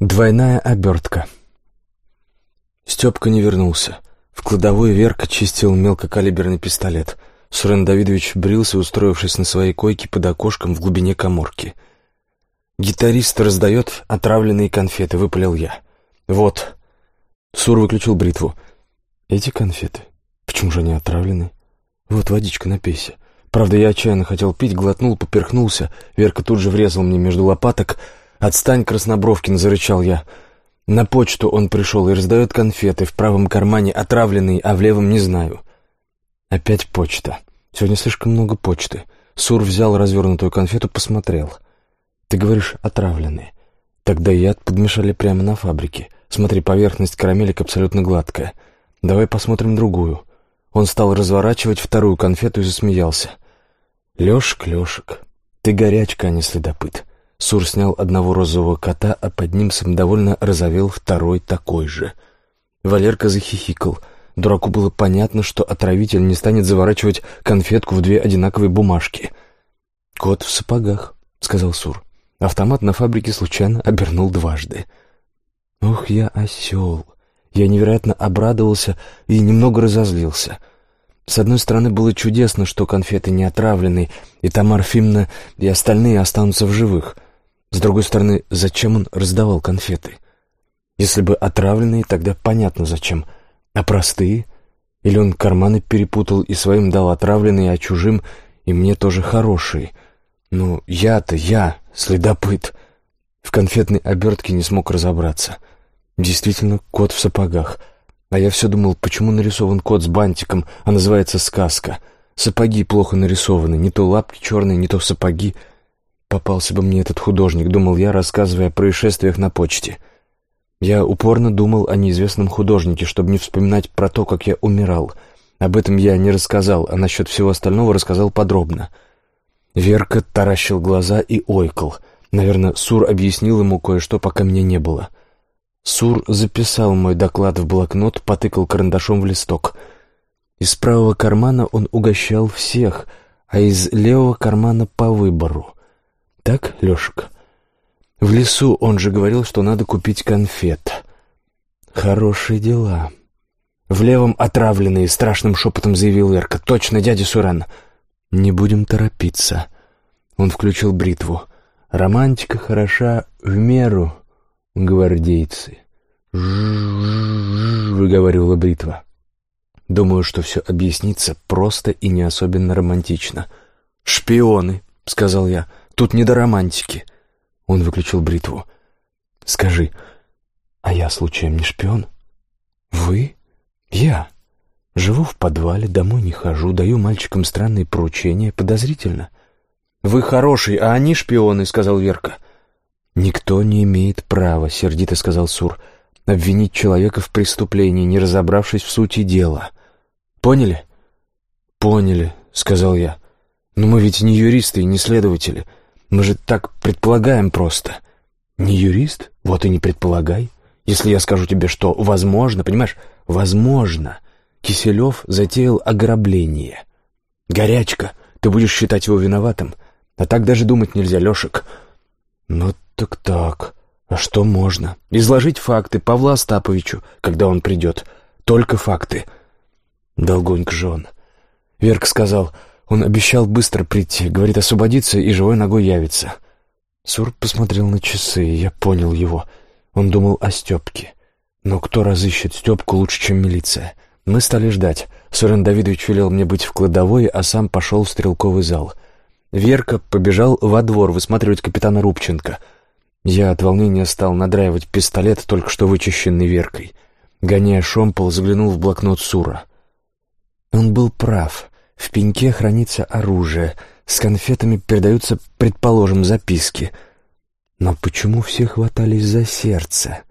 Двойная обертка. Степка не вернулся. В кладовой Верка чистил мелкокалиберный пистолет. Сурен Давидович брился, устроившись на своей койке под окошком в глубине коморки. «Гитарист раздает отравленные конфеты», — выпалил я. «Вот». Сур выключил бритву. «Эти конфеты? Почему же они отравлены? Вот водичка, напейся». Правда, я отчаянно хотел пить, глотнул, поперхнулся. Верка тут же врезал мне между лопаток — «Отстань, Краснобровкин!» — зарычал я. На почту он пришел и раздает конфеты, в правом кармане отравленные, а в левом не знаю. Опять почта. Сегодня слишком много почты. Сур взял развернутую конфету, посмотрел. «Ты говоришь, отравленные. Тогда яд подмешали прямо на фабрике. Смотри, поверхность карамелек абсолютно гладкая. Давай посмотрим другую». Он стал разворачивать вторую конфету и засмеялся. «Лешек, Лешек, ты горячка, а не следопыт. Сур снял одного розового кота, а под ним самодовольно разовел второй такой же. Валерка захихикал. Дураку было понятно, что отравитель не станет заворачивать конфетку в две одинаковые бумажки. «Кот в сапогах», — сказал Сур. Автомат на фабрике случайно обернул дважды. «Ох, я осел!» Я невероятно обрадовался и немного разозлился — с одной стороны, было чудесно, что конфеты не отравлены, и Тамар Фимна и остальные останутся в живых. С другой стороны, зачем он раздавал конфеты? Если бы отравленные, тогда понятно зачем. А простые? Или он карманы перепутал и своим дал отравленные, а чужим и мне тоже хорошие? Ну, я-то я, следопыт. В конфетной обертке не смог разобраться. Действительно, кот в сапогах. А я все думал, почему нарисован кот с бантиком, а называется сказка. Сапоги плохо нарисованы, не то лапки черные, не то сапоги — Попался бы мне этот художник, думал я, рассказывая о происшествиях на почте. Я упорно думал о неизвестном художнике, чтобы не вспоминать про то, как я умирал. Об этом я не рассказал, а насчет всего остального рассказал подробно. Верка таращил глаза и ойкал. Наверное, Сур объяснил ему кое-что, пока меня не было. Сур записал мой доклад в блокнот, потыкал карандашом в листок. Из правого кармана он угощал всех, а из левого кармана по выбору — так, Лешка? В лесу он же говорил, что надо купить конфет. Хорошие дела. В левом отравленные, страшным шепотом заявил Эрка. Точно, дядя Суран. Не будем торопиться. Он включил бритву. Романтика хороша в меру, гвардейцы. я, — Тут не до романтики. Он выключил бритву. Скажи, а я случаем не шпион? Вы? Я. Живу в подвале, домой не хожу, даю мальчикам странные поручения. Подозрительно. Вы хороший, а они шпионы, сказал Верка. Никто не имеет права, сердито сказал Сур, обвинить человека в преступлении, не разобравшись в сути дела. Поняли? Поняли, сказал я. Но мы ведь не юристы и не следователи. Мы же так предполагаем просто. Не юрист? Вот и не предполагай. Если я скажу тебе, что возможно, понимаешь, возможно, Киселев затеял ограбление. Горячка, ты будешь считать его виноватым. А так даже думать нельзя, Лешек. Ну так так. А что можно? Изложить факты Павлу Остаповичу, когда он придет. Только факты. Долгонько же он. Верк сказал, он обещал быстро прийти, говорит, освободиться и живой ногой явится. Сур посмотрел на часы, и я понял его. Он думал о Степке. Но кто разыщет Степку лучше, чем милиция? Мы стали ждать. Сурен Давидович велел мне быть в кладовой, а сам пошел в стрелковый зал. Верка побежал во двор высматривать капитана Рубченко. Я от волнения стал надраивать пистолет, только что вычищенный Веркой. Гоняя шомпол, заглянул в блокнот Сура. Он был прав. В пеньке хранится оружие, с конфетами передаются, предположим, записки. Но почему все хватались за сердце?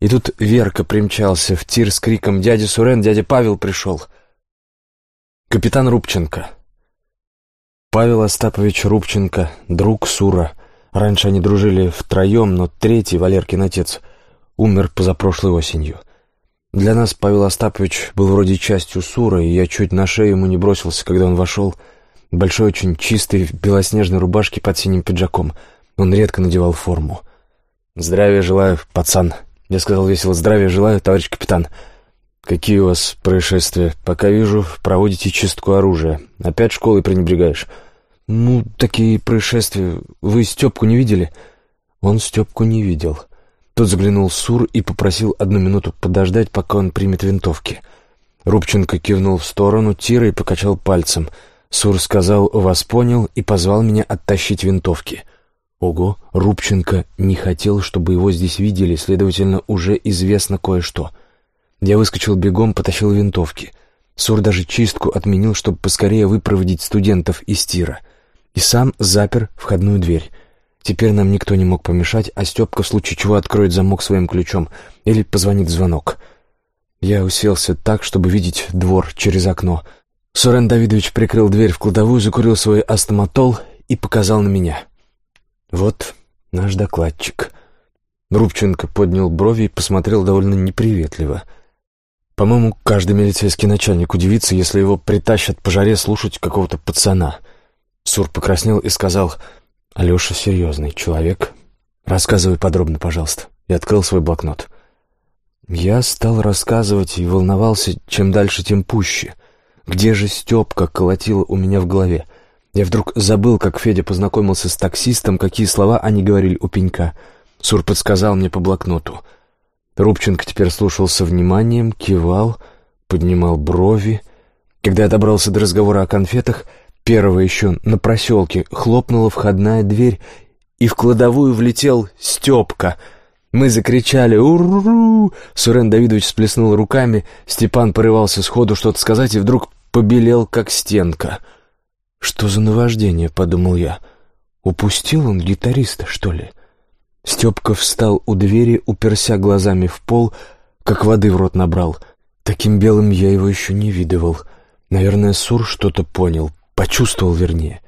И тут Верка примчался в тир с криком «Дядя Сурен, дядя Павел пришел!» Капитан Рубченко. Павел Остапович Рубченко, друг Сура. Раньше они дружили втроем, но третий, Валеркин отец, умер позапрошлой осенью — для нас Павел Остапович был вроде частью Сура, и я чуть на шею ему не бросился, когда он вошел. Большой, очень чистый, в белоснежной рубашке под синим пиджаком. Он редко надевал форму. «Здравия желаю, пацан!» Я сказал весело «Здравия желаю, товарищ капитан!» «Какие у вас происшествия? Пока вижу, проводите чистку оружия. Опять школой пренебрегаешь?» «Ну, такие происшествия. Вы Степку не видели?» Он Степку не видел. Тот заглянул Сур и попросил одну минуту подождать, пока он примет винтовки. Рубченко кивнул в сторону Тира и покачал пальцем. Сур сказал «вас понял» и позвал меня оттащить винтовки. Ого, Рубченко не хотел, чтобы его здесь видели, следовательно, уже известно кое-что. Я выскочил бегом, потащил винтовки. Сур даже чистку отменил, чтобы поскорее выпроводить студентов из тира. И сам запер входную дверь. Теперь нам никто не мог помешать, а Степка в случае чего откроет замок своим ключом или позвонит в звонок. Я уселся так, чтобы видеть двор через окно. Сурен Давидович прикрыл дверь в кладовую, закурил свой астоматол и показал на меня. «Вот наш докладчик». Рубченко поднял брови и посмотрел довольно неприветливо. «По-моему, каждый милицейский начальник удивится, если его притащат по жаре слушать какого-то пацана». Сур покраснел и сказал... Алеша серьезный человек. Рассказывай подробно, пожалуйста. И открыл свой блокнот. Я стал рассказывать и волновался, чем дальше, тем пуще. Где же Степка колотила у меня в голове? Я вдруг забыл, как Федя познакомился с таксистом, какие слова они говорили у пенька. Сур подсказал мне по блокноту. Рубченко теперь слушал со вниманием, кивал, поднимал брови. Когда я добрался до разговора о конфетах, Первого еще на проселке хлопнула входная дверь, и в кладовую влетел Степка. Мы закричали «Уру!». Сурен Давидович сплеснул руками, Степан порывался сходу что-то сказать и вдруг побелел, как стенка. «Что за наваждение?» — подумал я. «Упустил он гитариста, что ли?» Степка встал у двери, уперся глазами в пол, как воды в рот набрал. Таким белым я его еще не видывал. Наверное, Сур что-то понял, Почувствовал, вернее.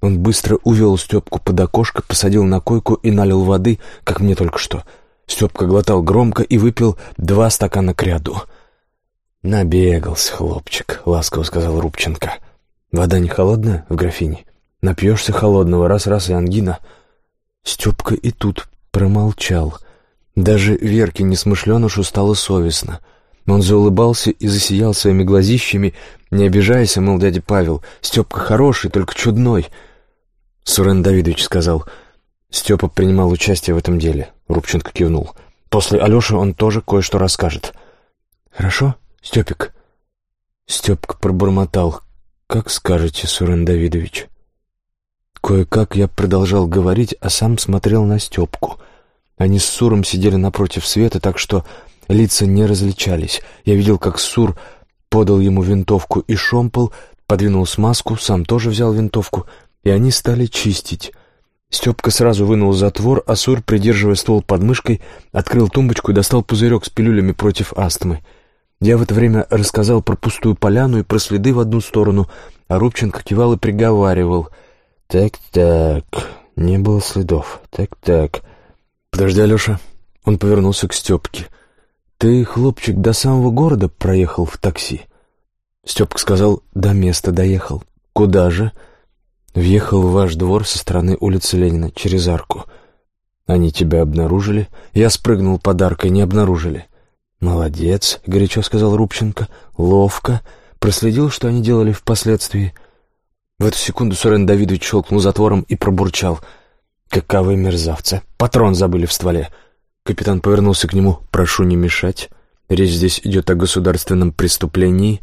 Он быстро увел Степку под окошко, посадил на койку и налил воды, как мне только что. Степка глотал громко и выпил два стакана к ряду. «Набегался, хлопчик», — ласково сказал Рубченко. «Вода не холодная в графине? Напьешься холодного, раз-раз и ангина». Степка и тут промолчал. Даже Верке несмышленышу стало совестно — он заулыбался и засиял своими глазищами, не обижайся, мол, дядя Павел, Степка хороший, только чудной. Сурен Давидович сказал, Степа принимал участие в этом деле. Рубченко кивнул. После Алеши он тоже кое-что расскажет. Хорошо, Степик? Степка пробормотал. Как скажете, Сурен Давидович. Кое-как я продолжал говорить, а сам смотрел на Степку. Они с Суром сидели напротив света, так что Лица не различались. Я видел, как Сур подал ему винтовку и шомпол, подвинул смазку, сам тоже взял винтовку, и они стали чистить. Степка сразу вынул затвор, а Сур, придерживая ствол под мышкой, открыл тумбочку и достал пузырек с пилюлями против астмы. Я в это время рассказал про пустую поляну и про следы в одну сторону, а Рубченко кивал и приговаривал. «Так-так, не было следов. Так-так». «Подожди, Алеша». Он повернулся к Степке. «Ты, хлопчик, до самого города проехал в такси?» Степка сказал, «До места доехал». «Куда же?» «Въехал в ваш двор со стороны улицы Ленина, через арку». «Они тебя обнаружили?» «Я спрыгнул под аркой, не обнаружили». «Молодец», — горячо сказал Рубченко. «Ловко. Проследил, что они делали впоследствии». В эту секунду Сурен Давидович щелкнул затвором и пробурчал. «Каковы мерзавцы! Патрон забыли в стволе!» Капитан повернулся к нему. «Прошу не мешать. Речь здесь идет о государственном преступлении».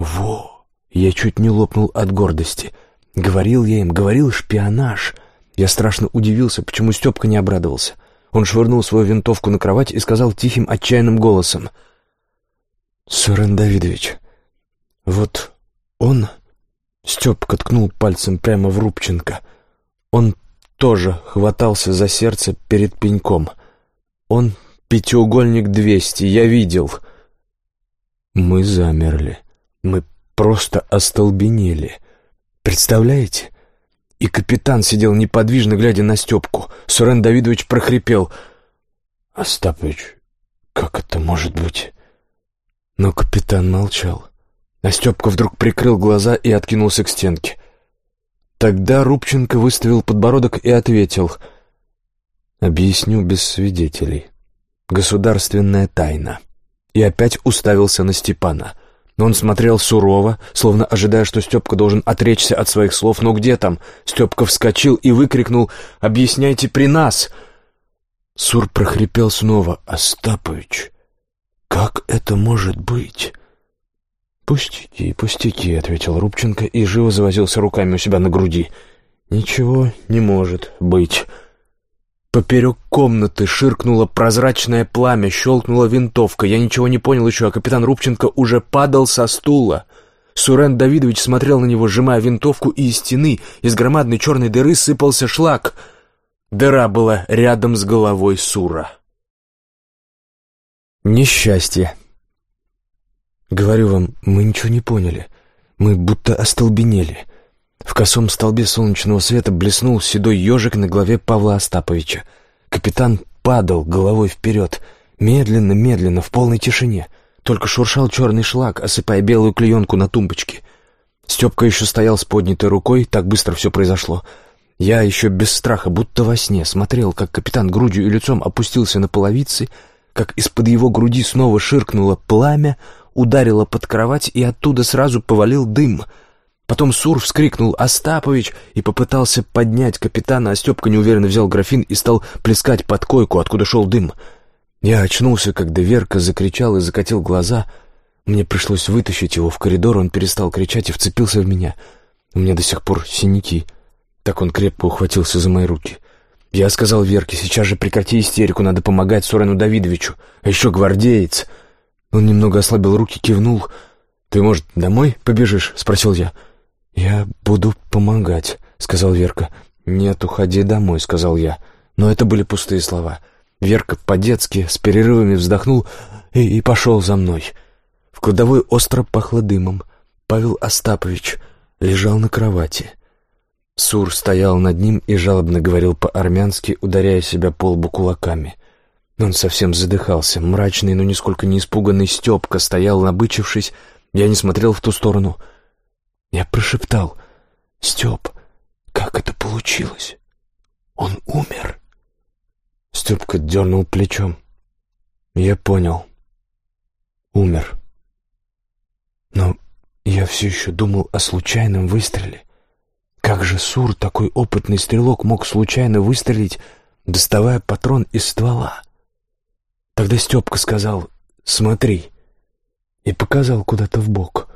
«Во!» Я чуть не лопнул от гордости. Говорил я им, говорил шпионаж. Я страшно удивился, почему Степка не обрадовался. Он швырнул свою винтовку на кровать и сказал тихим, отчаянным голосом. «Сурен Давидович, вот он...» Степка ткнул пальцем прямо в Рубченко. Он тоже хватался за сердце перед пеньком. Он пятиугольник двести, я видел. Мы замерли. Мы просто остолбенели. Представляете? И капитан сидел неподвижно, глядя на Степку. Сурен Давидович прохрипел. «Остапович, как это может быть?» Но капитан молчал. А Степка вдруг прикрыл глаза и откинулся к стенке. Тогда Рубченко выставил подбородок и ответил — Объясню без свидетелей. Государственная тайна. И опять уставился на Степана. Но он смотрел сурово, словно ожидая, что Степка должен отречься от своих слов. Но где там? Степка вскочил и выкрикнул «Объясняйте при нас!» Сур прохрипел снова «Остапович, как это может быть?» «Пустяки, пустяки», — ответил Рубченко и живо завозился руками у себя на груди. «Ничего не может быть». Поперек комнаты ширкнуло прозрачное пламя, щелкнула винтовка. Я ничего не понял еще, а капитан Рубченко уже падал со стула. Сурен Давидович смотрел на него, сжимая винтовку, и из стены, из громадной черной дыры сыпался шлак. Дыра была рядом с головой Сура. Несчастье. Говорю вам, мы ничего не поняли. Мы будто остолбенели. В косом столбе солнечного света блеснул седой ежик на голове Павла Остаповича. Капитан падал головой вперед, медленно-медленно, в полной тишине. Только шуршал черный шлак, осыпая белую клеенку на тумбочке. Степка еще стоял с поднятой рукой, так быстро все произошло. Я еще без страха, будто во сне, смотрел, как капитан грудью и лицом опустился на половицы, как из-под его груди снова ширкнуло пламя, ударило под кровать, и оттуда сразу повалил дым — Потом Сур вскрикнул «Остапович!» и попытался поднять капитана, а Степка неуверенно взял графин и стал плескать под койку, откуда шел дым. Я очнулся, когда Верка закричал и закатил глаза. Мне пришлось вытащить его в коридор, он перестал кричать и вцепился в меня. У меня до сих пор синяки. Так он крепко ухватился за мои руки. Я сказал Верке, сейчас же прекрати истерику, надо помогать Сурену Давидовичу. А еще гвардеец. Он немного ослабил руки, кивнул. «Ты, может, домой побежишь?» — спросил я. — «Я буду помогать», — сказал Верка. «Нет, уходи домой», — сказал я. Но это были пустые слова. Верка по-детски с перерывами вздохнул и, и пошел за мной. В кладовой остро пахло дымом. Павел Остапович лежал на кровати. Сур стоял над ним и жалобно говорил по-армянски, ударяя себя по лбу кулаками. Он совсем задыхался. Мрачный, но нисколько не испуганный Степка стоял, набычившись. Я не смотрел в ту сторону — я прошептал. «Степ, как это получилось? Он умер?» Степка дернул плечом. «Я понял. Умер. Но я все еще думал о случайном выстреле. Как же Сур, такой опытный стрелок, мог случайно выстрелить, доставая патрон из ствола? Тогда Степка сказал «Смотри» и показал куда-то в бок.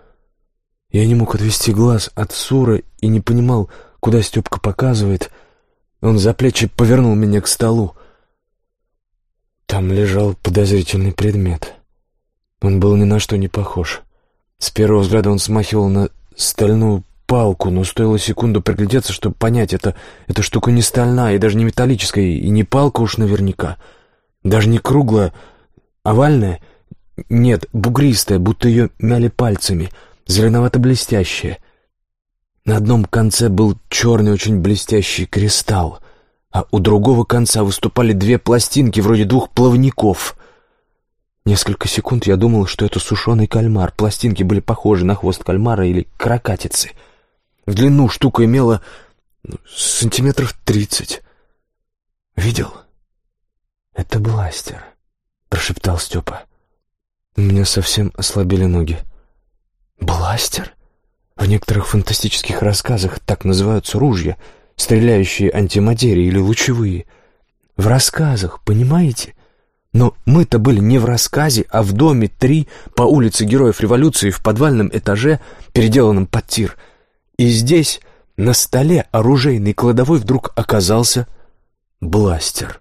Я не мог отвести глаз от Сура и не понимал, куда Степка показывает. Он за плечи повернул меня к столу. Там лежал подозрительный предмет. Он был ни на что не похож. С первого взгляда он смахивал на стальную палку, но стоило секунду приглядеться, чтобы понять, это, эта штука не стальная и даже не металлическая, и не палка уж наверняка. Даже не круглая, овальная. Нет, бугристая, будто ее мяли пальцами — зеленовато-блестящее. На одном конце был черный очень блестящий кристалл, а у другого конца выступали две пластинки, вроде двух плавников. Несколько секунд я думал, что это сушеный кальмар. Пластинки были похожи на хвост кальмара или каракатицы. В длину штука имела ну, сантиметров тридцать. «Видел?» «Это бластер», — прошептал Степа. У меня совсем ослабели ноги. Бластер? В некоторых фантастических рассказах так называются ружья, стреляющие антиматерии или лучевые. В рассказах, понимаете? Но мы-то были не в рассказе, а в доме 3 по улице Героев Революции в подвальном этаже, переделанном под тир. И здесь, на столе оружейной кладовой, вдруг оказался бластер,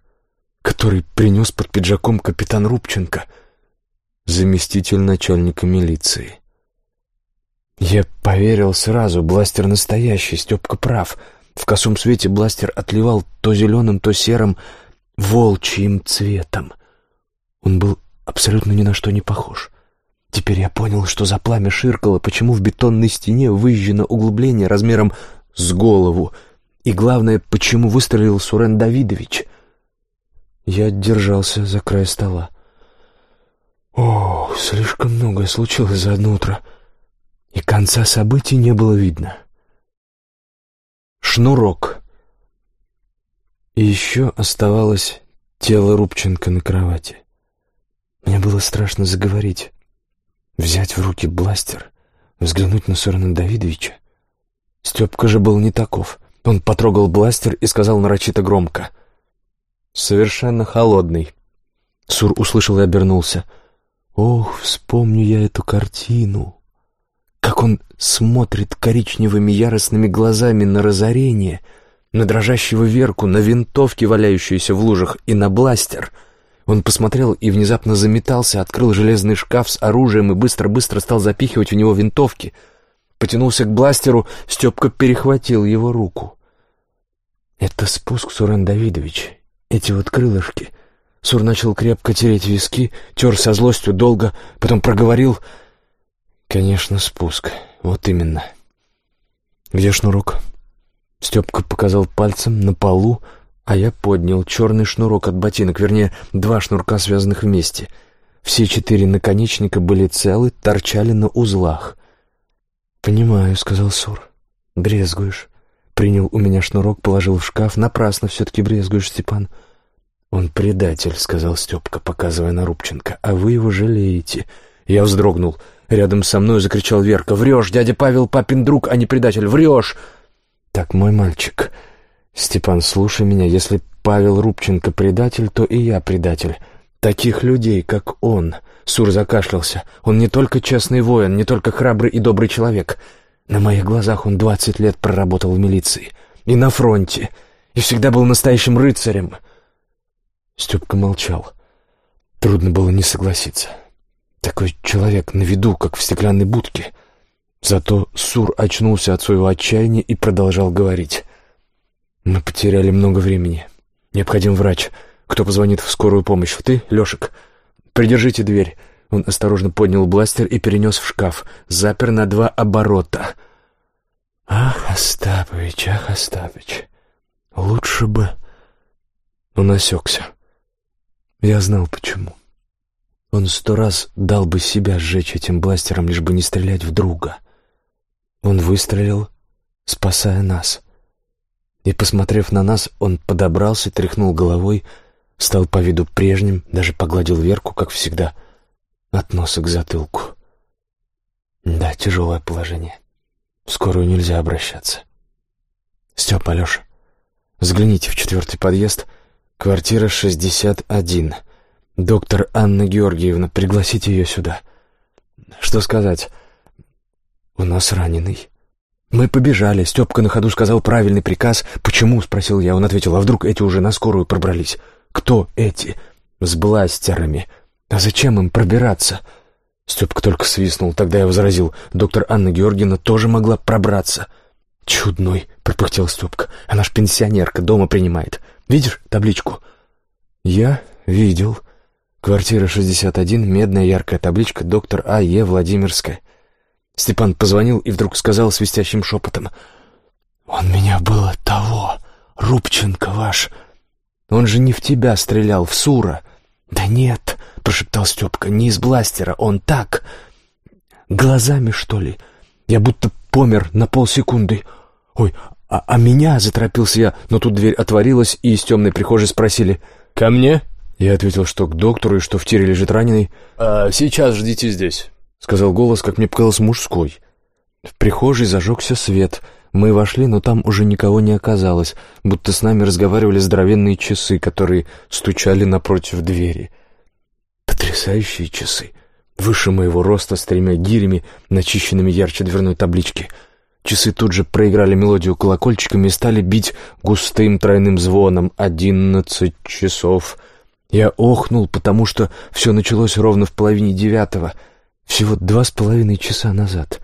который принес под пиджаком капитан Рубченко, заместитель начальника милиции. Я поверил сразу, бластер настоящий, Степка прав. В косом свете бластер отливал то зеленым, то серым, волчьим цветом. Он был абсолютно ни на что не похож. Теперь я понял, что за пламя ширкало, почему в бетонной стене выжжено углубление размером с голову, и главное, почему выстрелил Сурен Давидович. Я держался за край стола. О, слишком многое случилось за одно утро и конца событий не было видно. Шнурок. И еще оставалось тело Рубченко на кровати. Мне было страшно заговорить, взять в руки бластер, взглянуть на Сорона Давидовича. Степка же был не таков. Он потрогал бластер и сказал нарочито громко. «Совершенно холодный». Сур услышал и обернулся. «Ох, вспомню я эту картину!» Как он смотрит коричневыми яростными глазами на разорение, на дрожащего Верку, на винтовки, валяющиеся в лужах, и на бластер. Он посмотрел и внезапно заметался, открыл железный шкаф с оружием и быстро-быстро стал запихивать в него винтовки — потянулся к бластеру, Степка перехватил его руку. «Это спуск, Сурен Давидович. Эти вот крылышки». Сур начал крепко тереть виски, тер со злостью долго, потом проговорил. «Конечно, спуск. Вот именно. Где шнурок?» Степка показал пальцем на полу, а я поднял черный шнурок от ботинок, вернее, два шнурка, связанных вместе. Все четыре наконечника были целы, торчали на узлах. «Понимаю», — сказал Сур. «Брезгуешь». Принял у меня шнурок, положил в шкаф. «Напрасно все-таки брезгуешь, Степан». «Он предатель», — сказал Степка, показывая на Рубченко. «А вы его жалеете». Я вздрогнул. Рядом со мной закричал Верка. «Врешь, дядя Павел папин друг, а не предатель! Врешь!» «Так, мой мальчик, Степан, слушай меня. Если Павел Рубченко предатель, то и я предатель. Таких людей, как он, Сур закашлялся. Он не только честный воин, не только храбрый и добрый человек. На моих глазах он двадцать лет проработал в милиции. И на фронте. И всегда был настоящим рыцарем. Степка молчал. Трудно было не согласиться. Такой человек на виду, как в стеклянной будке. Зато Сур очнулся от своего отчаяния и продолжал говорить. «Мы потеряли много времени. Необходим врач. Кто позвонит в скорую помощь? Ты, Лешек?» «Придержите дверь». Он осторожно поднял бластер и перенес в шкаф. Запер на два оборота. «Ах, Остапович, ах, Остапович, лучше бы...» Он осекся. Я знал, почему. Он сто раз дал бы себя сжечь этим бластером, лишь бы не стрелять в друга. Он выстрелил, спасая нас. И, посмотрев на нас, он подобрался, тряхнул головой, Стал по виду прежним, даже погладил Верку, как всегда, от носа к затылку. Да, тяжелое положение. В скорую нельзя обращаться. Степа, Алеша, взгляните в четвертый подъезд, квартира 61. Доктор Анна Георгиевна, пригласите ее сюда. Что сказать? У нас раненый. Мы побежали. Степка на ходу сказал правильный приказ. «Почему?» — спросил я. Он ответил, «А вдруг эти уже на скорую пробрались?» Кто эти? С бластерами. А зачем им пробираться? Степка только свистнул. Тогда я возразил. Доктор Анна Георгиевна тоже могла пробраться. «Чудной», — пропыхтел Степка. «Она ж пенсионерка, дома принимает. Видишь табличку?» «Я видел. Квартира 61, медная яркая табличка, доктор А. Е. Владимирская». Степан позвонил и вдруг сказал свистящим шепотом. «Он меня было того, Рубченко ваш, он же не в тебя стрелял, в Сура. Да нет, прошептал Степка, не из бластера, он так. Глазами, что ли? Я будто помер на полсекунды. Ой, а, а меня, заторопился я, но тут дверь отворилась, и из темной прихожей спросили «Ко мне?» Я ответил, что к доктору и что в тире лежит раненый. «А сейчас ждите здесь», — сказал голос, как мне показалось, мужской. В прихожей зажегся свет — мы вошли, но там уже никого не оказалось, будто с нами разговаривали здоровенные часы, которые стучали напротив двери. Потрясающие часы. Выше моего роста, с тремя гирями, начищенными ярче дверной таблички. Часы тут же проиграли мелодию колокольчиками и стали бить густым тройным звоном. «Одиннадцать часов». Я охнул, потому что все началось ровно в половине девятого, всего два с половиной часа назад.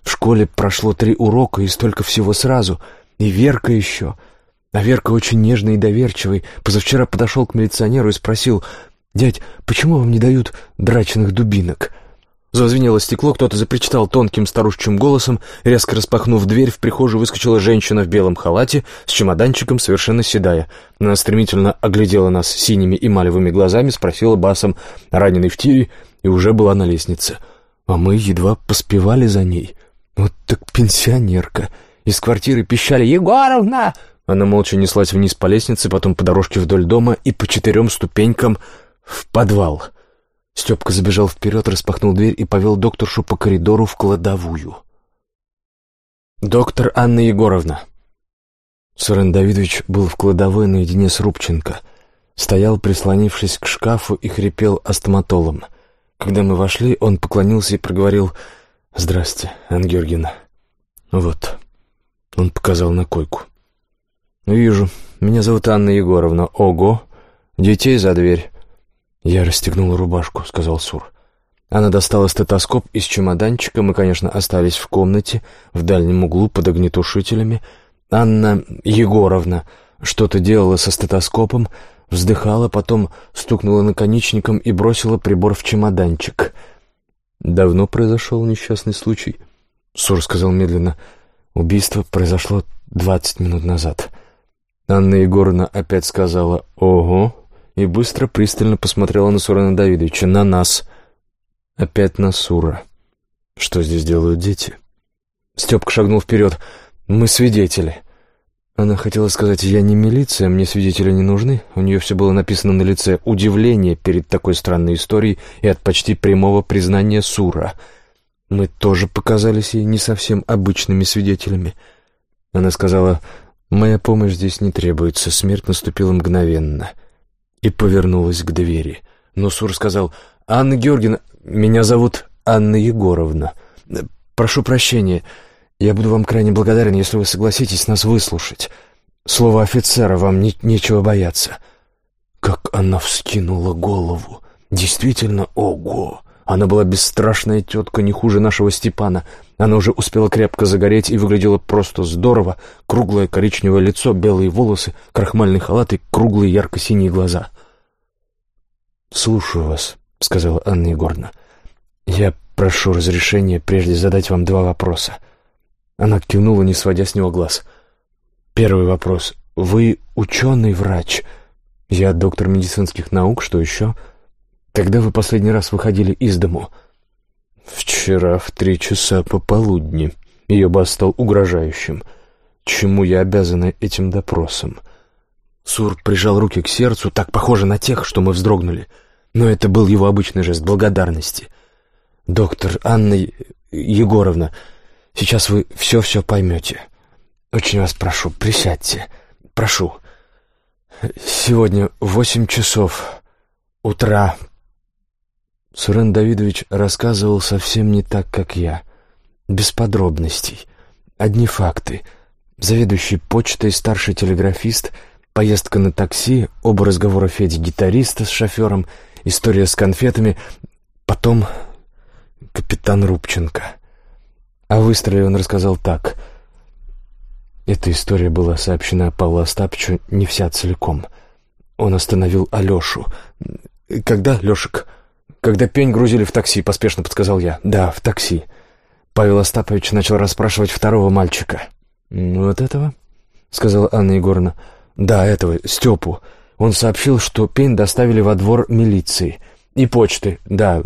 В школе прошло три урока и столько всего сразу. И Верка еще. А Верка очень нежный и доверчивый. Позавчера подошел к милиционеру и спросил, «Дядь, почему вам не дают драчных дубинок?» Зазвенело стекло, кто-то запричитал тонким старушечьим голосом. Резко распахнув дверь, в прихожую выскочила женщина в белом халате с чемоданчиком, совершенно седая. Она стремительно оглядела нас синими эмалевыми глазами, спросила басом, раненый в тире, и уже была на лестнице. А мы едва поспевали за ней. Вот так пенсионерка. Из квартиры пищали «Егоровна! Она молча неслась вниз по лестнице, потом по дорожке вдоль дома и по четырем ступенькам в подвал. Степка забежал вперед, распахнул дверь и повел докторшу по коридору в кладовую. «Доктор Анна Егоровна». Сурен Давидович был в кладовой наедине с Рубченко. Стоял, прислонившись к шкафу, и хрипел астматолом. Когда мы вошли, он поклонился и проговорил «Здрасте, Анна Георгиевна». «Вот». Он показал на койку. «Вижу. Меня зовут Анна Егоровна. Ого! Детей за дверь». «Я расстегнула рубашку», — сказал Сур. Она достала стетоскоп из чемоданчика. Мы, конечно, остались в комнате, в дальнем углу, под огнетушителями. Анна Егоровна что-то делала со стетоскопом, вздыхала, потом стукнула наконечником и бросила прибор в чемоданчик. «Давно произошел несчастный случай?» Сур сказал медленно. «Убийство произошло двадцать минут назад». Анна Егоровна опять сказала «Ого!» И быстро пристально посмотрела на Сурана Давидовича, на нас. Опять на Сура. Что здесь делают дети? Степка шагнул вперед. «Мы свидетели». Она хотела сказать «Я не милиция, мне свидетели не нужны». У нее все было написано на лице удивление перед такой странной историей и от почти прямого признания Сура. Мы тоже показались ей не совсем обычными свидетелями. Она сказала «Моя помощь здесь не требуется, смерть наступила мгновенно» и повернулась к двери. Но Сур сказал «Анна Георгиевна, меня зовут Анна Егоровна. Прошу прощения, я буду вам крайне благодарен, если вы согласитесь нас выслушать. Слово офицера, вам не, нечего бояться». Как она вскинула голову! Действительно, ого! Она была бесстрашная тетка, не хуже нашего Степана. Она уже успела крепко загореть и выглядела просто здорово. Круглое коричневое лицо, белые волосы, крахмальный халат и круглые ярко-синие глаза. «Слушаю вас», — сказала Анна Егоровна. «Я прошу разрешения прежде задать вам два вопроса». Она кивнула, не сводя с него глаз. «Первый вопрос. Вы ученый-врач?» «Я доктор медицинских наук. Что еще?» Когда вы последний раз выходили из дому?» «Вчера в три часа пополудни». Ее бас стал угрожающим. «Чему я обязана этим допросом?» Сур прижал руки к сердцу, так похоже на тех, что мы вздрогнули. Но это был его обычный жест благодарности. «Доктор Анна Егоровна, сейчас вы все-все поймете. Очень вас прошу, присядьте. Прошу. Сегодня восемь часов утра Сурен Давидович рассказывал совсем не так, как я. Без подробностей. Одни факты. Заведующий почтой, старший телеграфист, поездка на такси, оба разговора Феди гитариста с шофером, история с конфетами, потом капитан Рубченко. О выстреле он рассказал так. Эта история была сообщена Павлу Остапчу не вся целиком. Он остановил Алешу. «Когда, Лешек?» «Когда пень грузили в такси», — поспешно подсказал я. «Да, в такси». Павел Остапович начал расспрашивать второго мальчика. «Вот этого?» — сказала Анна Егоровна. «Да, этого, Степу. Он сообщил, что пень доставили во двор милиции. И почты, да.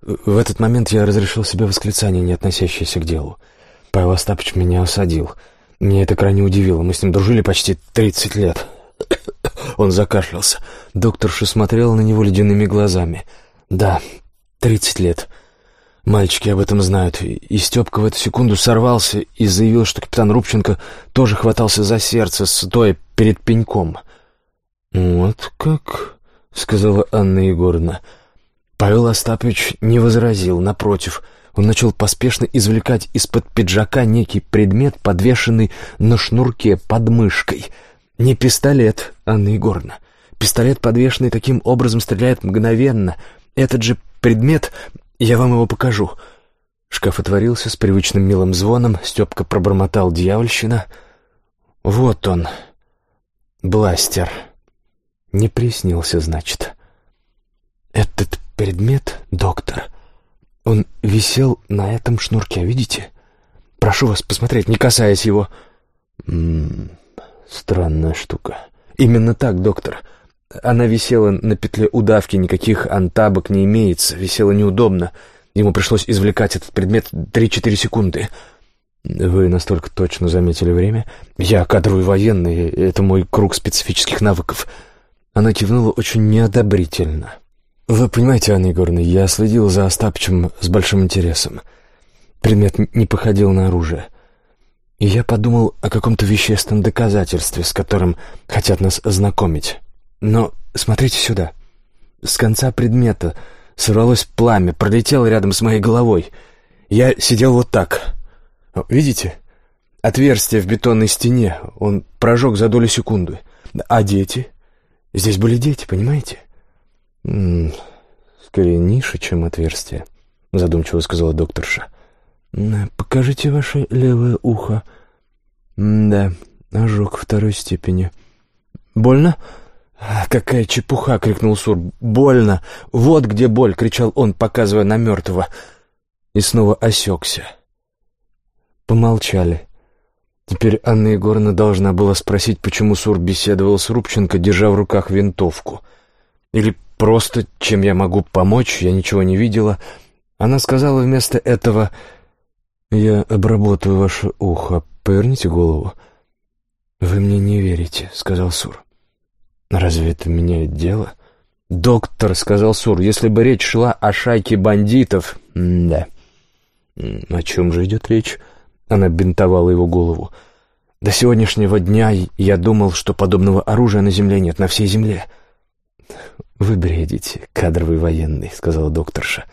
В этот момент я разрешил себе восклицание, не относящееся к делу. Павел Остапович меня осадил. Меня это крайне удивило. Мы с ним дружили почти тридцать лет». Он закашлялся. Докторша смотрела на него ледяными глазами — да, тридцать лет. Мальчики об этом знают. И Степка в эту секунду сорвался и заявил, что капитан Рубченко тоже хватался за сердце, стоя перед пеньком. «Вот как?» — сказала Анна Егоровна. Павел Остапович не возразил, напротив. Он начал поспешно извлекать из-под пиджака некий предмет, подвешенный на шнурке под мышкой. Не пистолет, Анна Егоровна. Пистолет, подвешенный таким образом, стреляет мгновенно — этот же предмет, я вам его покажу». Шкаф отворился с привычным милым звоном, Степка пробормотал дьявольщина. «Вот он, бластер. Не приснился, значит. Этот предмет, доктор, он висел на этом шнурке, видите? Прошу вас посмотреть, не касаясь его». «М -м, странная штука». «Именно так, доктор. Она висела на петле удавки, никаких антабок не имеется, висела неудобно. Ему пришлось извлекать этот предмет три-четыре секунды. Вы настолько точно заметили время? Я кадровый военный, это мой круг специфических навыков. Она кивнула очень неодобрительно. Вы понимаете, Анна Егоровна, я следил за Остапчем с большим интересом. Предмет не походил на оружие. И я подумал о каком-то вещественном доказательстве, с которым хотят нас ознакомить. Но смотрите сюда. С конца предмета сорвалось пламя, пролетело рядом с моей головой. Я сидел вот так. Видите? Отверстие в бетонной стене. Он прожег за долю секунды. А дети? Здесь были дети, понимаете? М -м, скорее ниша, чем отверстие, задумчиво сказала докторша. «Покажите ваше левое ухо». «Да, ожог второй степени». «Больно?» «А, «Какая чепуха!» — крикнул Сур. «Больно! Вот где боль!» — кричал он, показывая на мертвого. И снова осекся. Помолчали. Теперь Анна Егоровна должна была спросить, почему Сур беседовал с Рубченко, держа в руках винтовку. Или просто, чем я могу помочь, я ничего не видела. Она сказала вместо этого «Я обработаю ваше ухо. Поверните голову». «Вы мне не верите», — сказал Сур. «Разве это меняет дело?» «Доктор», — сказал Сур, — «если бы речь шла о шайке бандитов...» «Да». «О чем же идет речь?» Она бинтовала его голову. «До сегодняшнего дня я думал, что подобного оружия на земле нет, на всей земле». «Вы бредите, кадровый военный», — сказала докторша.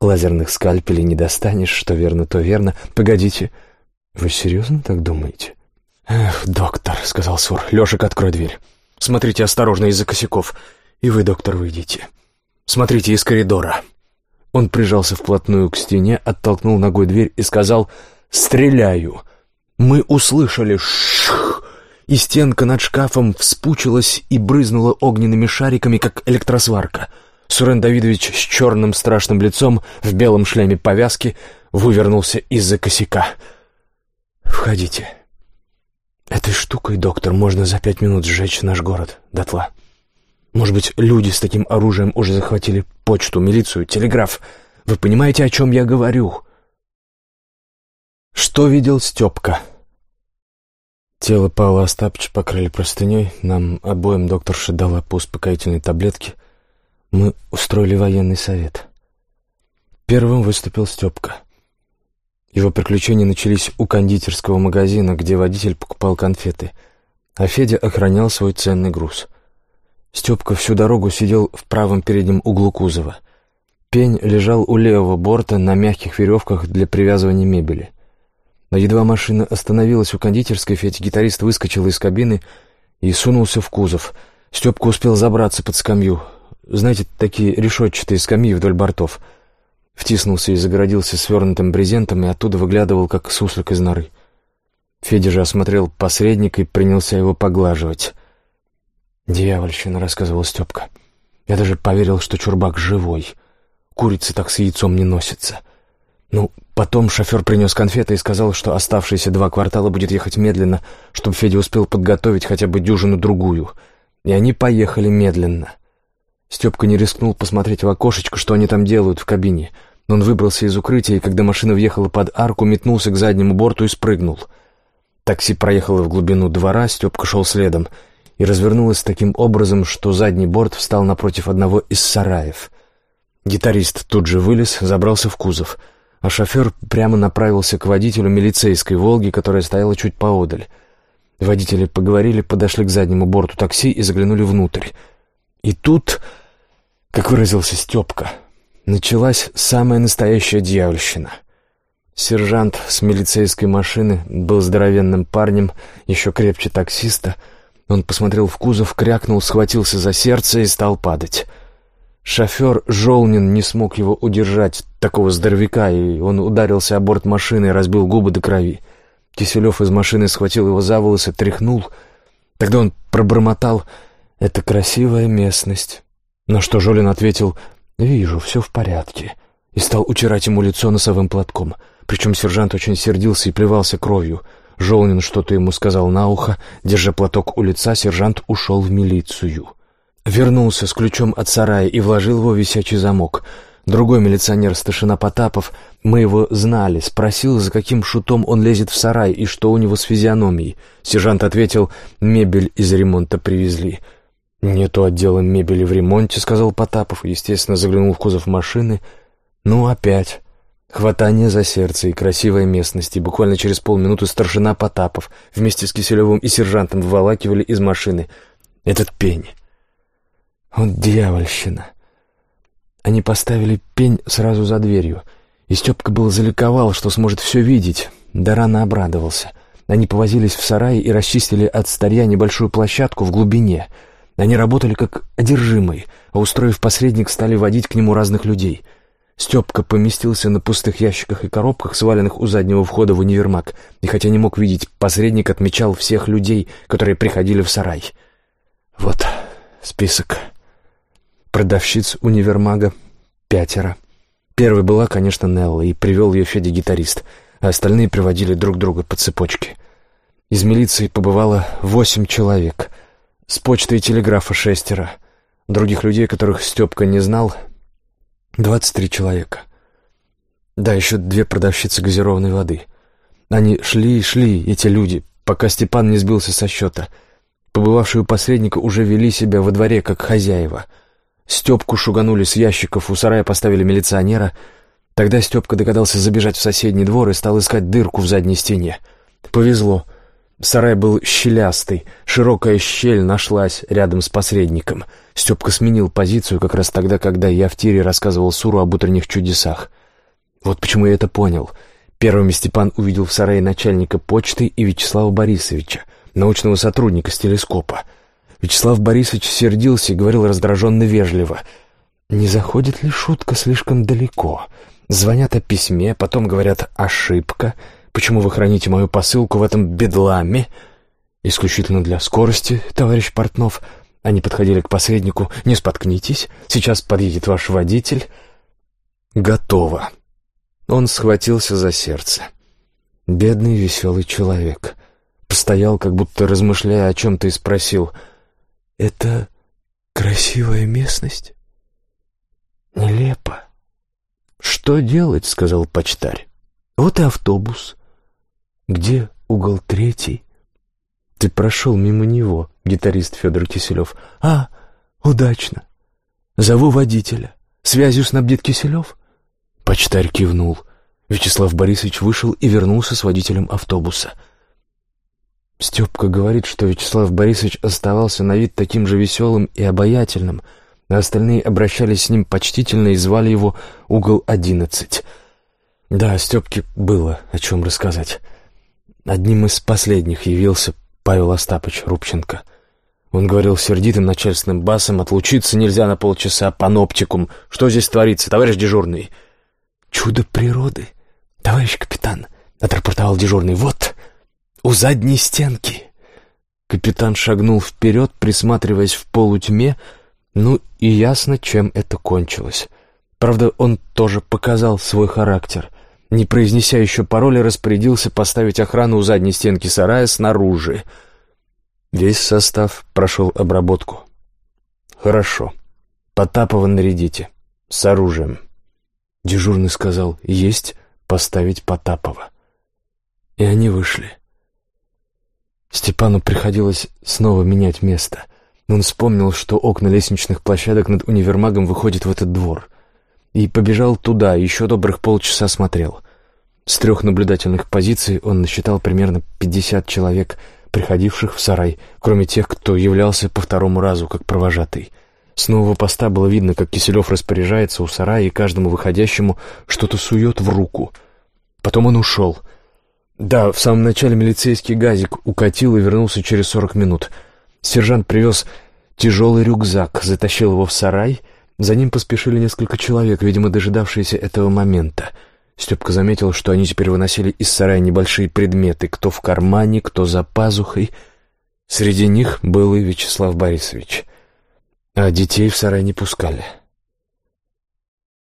Лазерных скальпелей не достанешь, что верно, то верно. Погодите, вы серьезно так думаете? Эх, доктор, — сказал Сур, — Лешек, открой дверь. Смотрите осторожно из-за косяков. И вы, доктор, выйдите. Смотрите из коридора. Он прижался вплотную к стене, оттолкнул ногой дверь и сказал «Стреляю». Мы услышали «шх», и стенка над шкафом вспучилась и брызнула огненными шариками, как электросварка — Сурен Давидович с черным страшным лицом в белом шлеме повязки вывернулся из-за косяка. «Входите. Этой штукой, доктор, можно за пять минут сжечь наш город дотла. Может быть, люди с таким оружием уже захватили почту, милицию, телеграф. Вы понимаете, о чем я говорю?» Что видел Степка? Тело Павла Остапыча покрыли простыней. Нам обоим докторша дала по успокоительной таблетке — мы устроили военный совет. Первым выступил Степка. Его приключения начались у кондитерского магазина, где водитель покупал конфеты, а Федя охранял свой ценный груз. Степка всю дорогу сидел в правом переднем углу кузова. Пень лежал у левого борта на мягких веревках для привязывания мебели. Но едва машина остановилась у кондитерской, Федя-гитарист выскочил из кабины и сунулся в кузов. Степка успел забраться под скамью. Знаете, такие решетчатые скамьи вдоль бортов. Втиснулся и загородился свернутым брезентом и оттуда выглядывал, как суслик из норы. Федя же осмотрел посредника и принялся его поглаживать. «Дьявольщина», — рассказывал Степка. «Я даже поверил, что чурбак живой. Курица так с яйцом не носится». Ну, потом шофер принес конфеты и сказал, что оставшиеся два квартала будет ехать медленно, чтобы Федя успел подготовить хотя бы дюжину-другую. И они поехали медленно. Степка не рискнул посмотреть в окошечко, что они там делают в кабине. Он выбрался из укрытия, и когда машина въехала под арку, метнулся к заднему борту и спрыгнул. Такси проехало в глубину двора, Степка шел следом, и развернулось таким образом, что задний борт встал напротив одного из сараев. Гитарист тут же вылез, забрался в кузов, а шофер прямо направился к водителю милицейской «Волги», которая стояла чуть поодаль. Водители поговорили, подошли к заднему борту такси и заглянули внутрь. И тут, как выразился Степка, началась самая настоящая дьявольщина. Сержант с милицейской машины был здоровенным парнем, еще крепче таксиста. Он посмотрел в кузов, крякнул, схватился за сердце и стал падать. Шофер Жолнин не смог его удержать, такого здоровяка, и он ударился о борт машины и разбил губы до крови. Киселев из машины схватил его за волосы, тряхнул. Тогда он пробормотал это красивая местность. На что Жолин ответил «Вижу, все в порядке» и стал утирать ему лицо носовым платком. Причем сержант очень сердился и плевался кровью. Жолнин что-то ему сказал на ухо. Держа платок у лица, сержант ушел в милицию. Вернулся с ключом от сарая и вложил его в висячий замок. Другой милиционер, старшина Потапов, мы его знали, спросил, за каким шутом он лезет в сарай и что у него с физиономией. Сержант ответил, мебель из ремонта привезли. «Нету отдела мебели в ремонте», — сказал Потапов, естественно, заглянул в кузов машины. «Ну, опять». Хватание за сердце и красивая местность, и буквально через полминуты старшина Потапов вместе с Киселевым и сержантом выволакивали из машины этот пень. Вот дьявольщина. Они поставили пень сразу за дверью, и Степка был заликовал, что сможет все видеть, да рано обрадовался. Они повозились в сарае и расчистили от старья небольшую площадку в глубине. Они работали как одержимые, а устроив посредник, стали водить к нему разных людей. Степка поместился на пустых ящиках и коробках, сваленных у заднего входа в универмаг, и хотя не мог видеть, посредник отмечал всех людей, которые приходили в сарай. Вот список. Продавщиц универмага пятеро. Первой была, конечно, Нелла, и привел ее Федя-гитарист, а остальные приводили друг друга по цепочке. Из милиции побывало восемь человек, с почты и телеграфа шестеро, других людей, которых Степка не знал, двадцать три человека. Да, еще две продавщицы газированной воды. Они шли и шли, эти люди, пока Степан не сбился со счета. Побывавшие у посредника уже вели себя во дворе, как хозяева — Степку шуганули с ящиков, у сарая поставили милиционера. Тогда Степка догадался забежать в соседний двор и стал искать дырку в задней стене. Повезло. Сарай был щелястый, широкая щель нашлась рядом с посредником. Степка сменил позицию как раз тогда, когда я в тире рассказывал Суру об утренних чудесах. Вот почему я это понял. Первыми Степан увидел в сарае начальника почты и Вячеслава Борисовича, научного сотрудника с телескопа — Вячеслав Борисович сердился и говорил раздраженно вежливо. «Не заходит ли шутка слишком далеко? Звонят о письме, потом говорят «ошибка». Почему вы храните мою посылку в этом бедламе?» «Исключительно для скорости, товарищ Портнов». Они подходили к посреднику. «Не споткнитесь, сейчас подъедет ваш водитель». «Готово». Он схватился за сердце. Бедный веселый человек. Постоял, как будто размышляя о чем-то, и спросил — это красивая местность? Нелепо. Что делать, сказал почтарь. Вот и автобус. Где угол третий? Ты прошел мимо него, гитарист Федор Киселев. А, удачно. Зову водителя. Связью снабдит Киселев? Почтарь кивнул. Вячеслав Борисович вышел и вернулся с водителем автобуса — Степка говорит, что Вячеслав Борисович оставался на вид таким же веселым и обаятельным, а остальные обращались с ним почтительно и звали его «Угол одиннадцать». Да, Степке было о чем рассказать. Одним из последних явился Павел Остапович Рубченко. Он говорил сердитым начальственным басом, отлучиться нельзя на полчаса, паноптикум. Что здесь творится, товарищ дежурный? «Чудо природы, товарищ капитан», — отрапортовал дежурный. «Вот, у задней стенки. Капитан шагнул вперед, присматриваясь в полутьме, ну и ясно, чем это кончилось. Правда, он тоже показал свой характер. Не произнеся еще пароля, распорядился поставить охрану у задней стенки сарая снаружи. Весь состав прошел обработку. «Хорошо. Потапова нарядите. С оружием». Дежурный сказал «Есть, поставить Потапова». И они вышли. Степану приходилось снова менять место. Он вспомнил, что окна лестничных площадок над универмагом выходят в этот двор. И побежал туда, еще добрых полчаса смотрел. С трех наблюдательных позиций он насчитал примерно пятьдесят человек, приходивших в сарай, кроме тех, кто являлся по второму разу, как провожатый. С нового поста было видно, как Киселев распоряжается у сарая и каждому выходящему что-то сует в руку. Потом он ушел — да, в самом начале милицейский газик укатил и вернулся через сорок минут. Сержант привез тяжелый рюкзак, затащил его в сарай. За ним поспешили несколько человек, видимо, дожидавшиеся этого момента. Степка заметил, что они теперь выносили из сарая небольшие предметы, кто в кармане, кто за пазухой. Среди них был и Вячеслав Борисович. А детей в сарай не пускали.